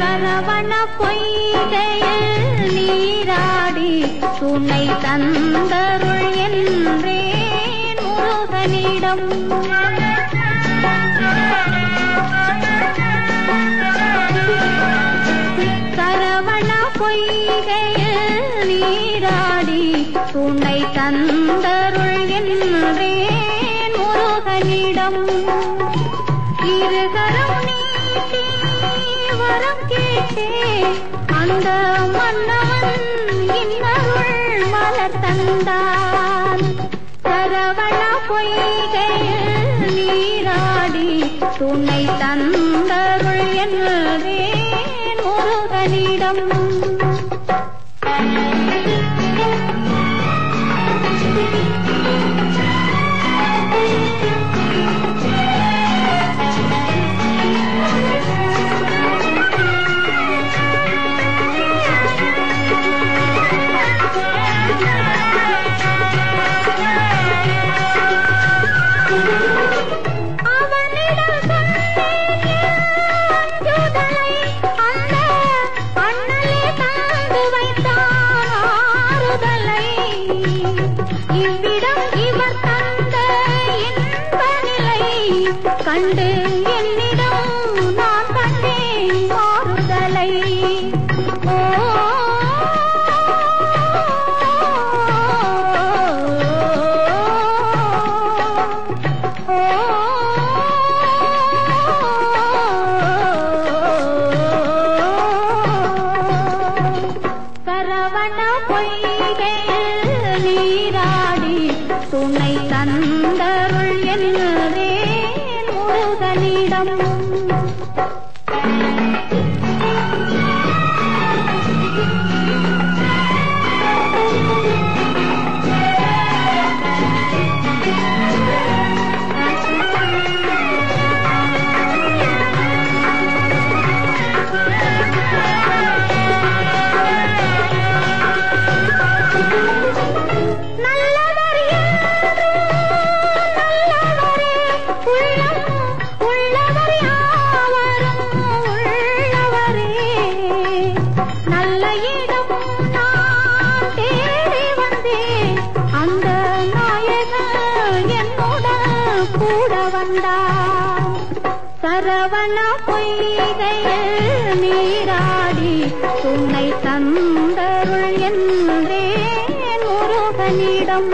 சரவண பொய்கையில் நீராடி துணை தந்தருள் என்றே முருகனிடம். உன்னை தந்தருள் என்றேன் முருகனிடம் இருகரம் நீட்டி வரம் கேட்டே அந்த மன்னவன் இன்னருள் மலர் தந்தான் சரவண பொய்கையில் நீராடி துணை தந்தருள் என்றேன் முருகனிடம் Thank you. தந்தருள் என்றேன் முருகனிடம் சரவண பொய்கையில் நீராடி துணை தந்தருள் என்றே முருகனிடம்.